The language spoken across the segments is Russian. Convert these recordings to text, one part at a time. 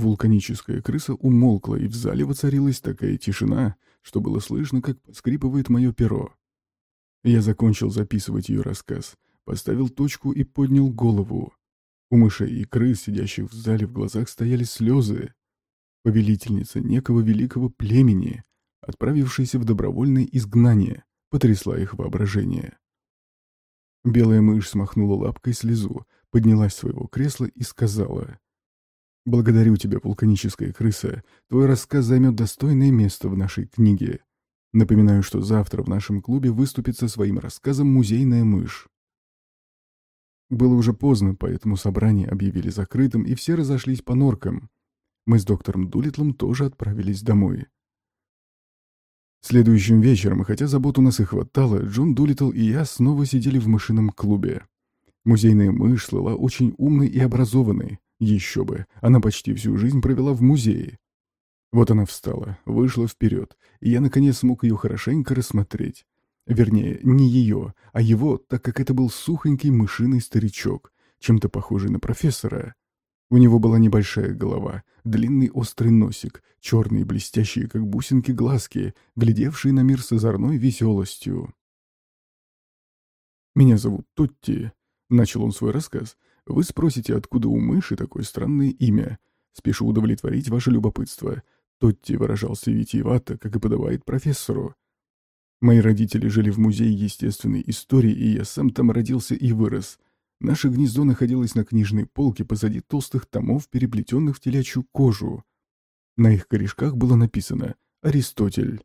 Вулканическая крыса умолкла, и в зале воцарилась такая тишина, что было слышно, как скрипывает мое перо. Я закончил записывать ее рассказ, поставил точку и поднял голову. У мышей и крыс, сидящих в зале, в глазах стояли слезы. Повелительница некого великого племени, отправившаяся в добровольное изгнание, потрясла их воображение. Белая мышь смахнула лапкой слезу, поднялась с своего кресла и сказала — Благодарю тебя, вулканическая крыса. Твой рассказ займет достойное место в нашей книге. Напоминаю, что завтра в нашем клубе выступит со своим рассказом «Музейная мышь». Было уже поздно, поэтому собрание объявили закрытым, и все разошлись по норкам. Мы с доктором Дулитлом тоже отправились домой. Следующим вечером, хотя забот у нас и хватало, Джон Дулитл и я снова сидели в мышином клубе. Музейная мышь слыла очень умной и образованной, еще бы, она почти всю жизнь провела в музее. Вот она встала, вышла вперед, и я наконец смог ее хорошенько рассмотреть. Вернее, не ее, а его, так как это был сухонький мышиный старичок, чем-то похожий на профессора. У него была небольшая голова, длинный острый носик, черные блестящие, как бусинки, глазки, глядевшие на мир с озорной веселостью. «Меня зовут Тотти», — начал он свой рассказ, — вы спросите, откуда у мыши такое странное имя. Спешу удовлетворить ваше любопытство. Тотти выражался витиевато, как и подобает профессору. Мои родители жили в музее естественной истории, и я сам там родился и вырос. Наше гнездо находилось на книжной полке позади толстых томов, переплетенных в телячью кожу. На их корешках было написано «Аристотель».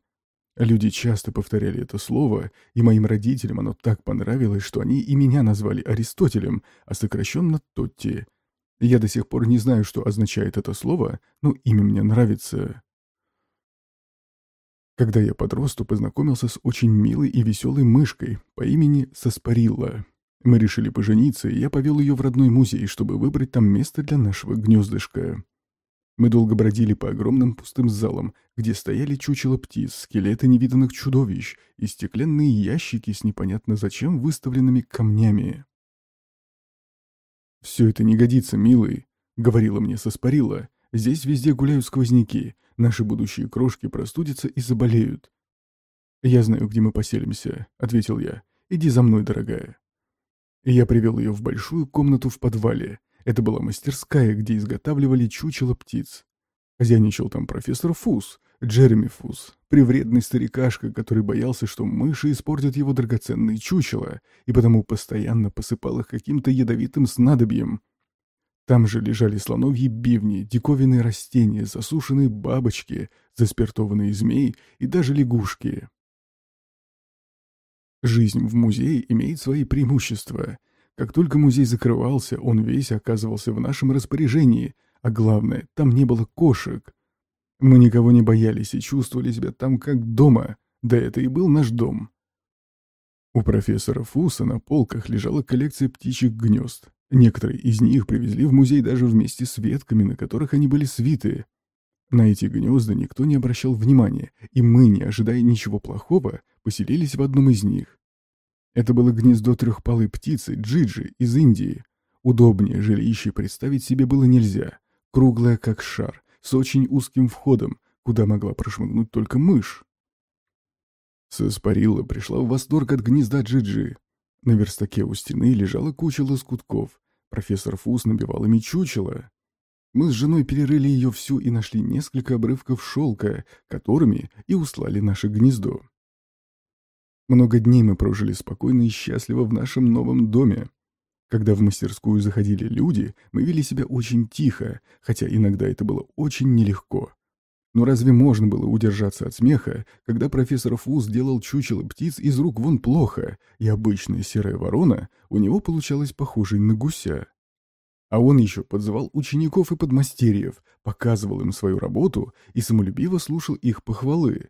Люди часто повторяли это слово, и моим родителям оно так понравилось, что они и меня назвали Аристотелем, а сокращенно Тотти. Я до сих пор не знаю, что означает это слово, но имя мне нравится. Когда я подрос, то познакомился с очень милой и веселой мышкой по имени Саспарилла. Мы решили пожениться, и я повел ее в родной музей, чтобы выбрать там место для нашего гнездышка. Мы долго бродили по огромным пустым залам, где стояли чучела птиц, скелеты невиданных чудовищ и стеклянные ящики с непонятно зачем выставленными камнями. «Все это не годится, милый», — говорила мне Соспарила. «Здесь везде гуляют сквозняки, наши будущие крошки простудятся и заболеют». «Я знаю, где мы поселимся», — ответил я. «Иди за мной, дорогая». я привел ее в большую комнату в подвале, это была мастерская, где изготавливали чучело птиц. Хозяйничал там профессор Фус, Джереми Фус, привредный старикашка, который боялся, что мыши испортят его драгоценные чучела, и потому постоянно посыпал их каким-то ядовитым снадобьем. Там же лежали слоновьи бивни, диковинные растения, засушенные бабочки, заспиртованные змеи и даже лягушки. Жизнь в музее имеет свои преимущества. Как только музей закрывался, он весь оказывался в нашем распоряжении, а главное, там не было кошек. Мы никого не боялись и чувствовали себя там как дома, да это и был наш дом. У профессора Фуса на полках лежала коллекция птичьих гнезд. Некоторые из них привезли в музей даже вместе с ветками, на которых они были свиты. На эти гнезда никто не обращал внимания, и мы, не ожидая ничего плохого, поселились в одном из них. Это было гнездо трехпалой птицы Джиджи из Индии. Удобнее жилище представить себе было нельзя. Круглое, как шар, с очень узким входом, куда могла прошмыгнуть только мышь. Саспарилла пришла в восторг от гнезда Джиджи. На верстаке у стены лежала куча лоскутков. Профессор Фус набивал ими чучело. Мы с женой перерыли ее всю и нашли несколько обрывков шелка, которыми и услали наше гнездо. Много дней мы прожили спокойно и счастливо в нашем новом доме. Когда в мастерскую заходили люди, мы вели себя очень тихо, хотя иногда это было очень нелегко. Но разве можно было удержаться от смеха, когда профессор Фуз делал чучело птиц из рук вон плохо, и обычная серая ворона у него получалась похожей на гуся? А он еще подзывал учеников и подмастерьев, показывал им свою работу и самолюбиво слушал их похвалы.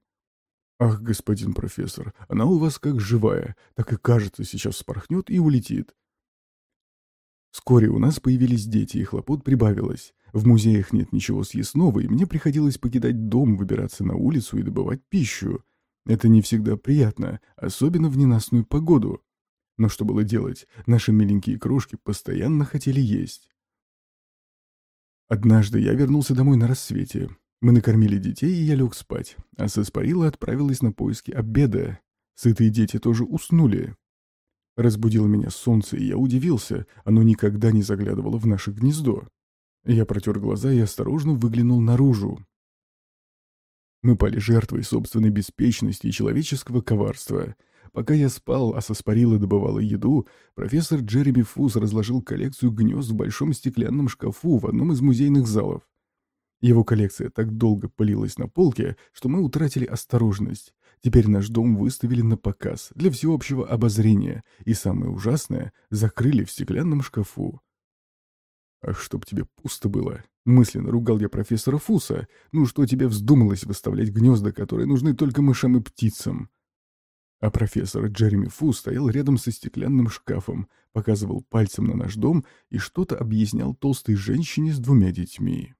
«Ах, господин профессор, она у вас как живая, так и кажется, сейчас вспорхнет и улетит». Вскоре у нас появились дети, и хлопот прибавилось. В музеях нет ничего съестного, и мне приходилось покидать дом, выбираться на улицу и добывать пищу. Это не всегда приятно, особенно в ненастную погоду. Но что было делать? Наши миленькие крошки постоянно хотели есть. Однажды я вернулся домой на рассвете. Мы накормили детей, и я лег спать, а Саспарила отправилась на поиски обеда. Сытые дети тоже уснули. Разбудило меня солнце, и я удивился, оно никогда не заглядывало в наше гнездо. Я протер глаза и осторожно выглянул наружу. Мы пали жертвой собственной беспечности и человеческого коварства. Пока я спал, а Саспарила добывала еду, профессор Джереми Фус разложил коллекцию гнезд в большом стеклянном шкафу в одном из музейных залов. Его коллекция так долго пылилась на полке, что мы утратили осторожность. Теперь наш дом выставили на показ, для всеобщего обозрения, и самое ужасное — закрыли в стеклянном шкафу. «Ах, чтоб тебе пусто было!» Мысленно ругал я профессора Фуса. «Ну что тебе вздумалось выставлять гнезда, которые нужны только мышам и птицам?» А профессор Джереми Фус стоял рядом со стеклянным шкафом, показывал пальцем на наш дом и что-то объяснял толстой женщине с двумя детьми.